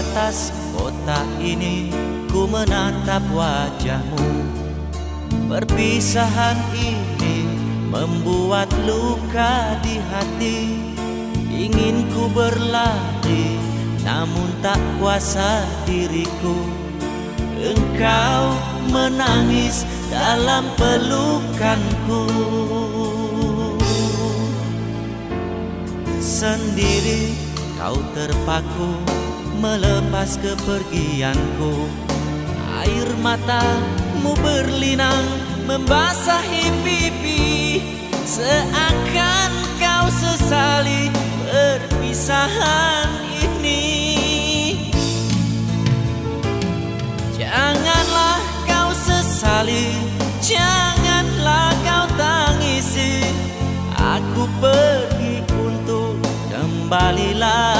Di batas kota ini ku menatap wajahmu. Perpisahan ini membuat luka di hati. Ingin ku berlari namun tak kuasa diriku. Engkau menangis dalam pelukanku. Sendiri kau terpaku melepas kepergianku. Air matamu berlinang membasahi pipi. Seakan kau sesali perpisahan ini. Janganlah kau sesali Janganlah kau tangisi. Aku pergi untuk kembali lagi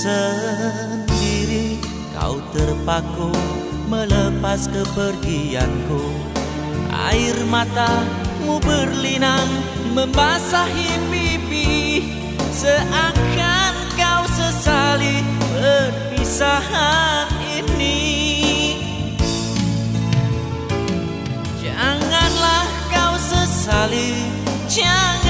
Sendiri. Kau terpaku melepas kepergianku. Air matamu berlinang membasahi pipi. Seakan kau sesali perpisahan ini. Janganlah kau sesali Janganlah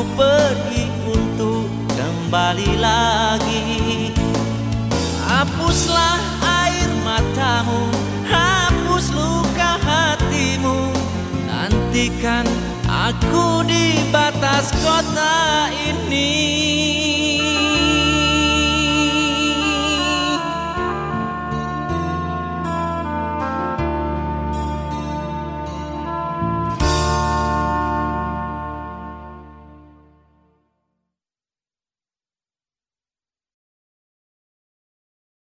Pergi untuk kembali lagi. Hapuslah air matamu Hapus luka hatimu. Nantikan aku di batas kota ini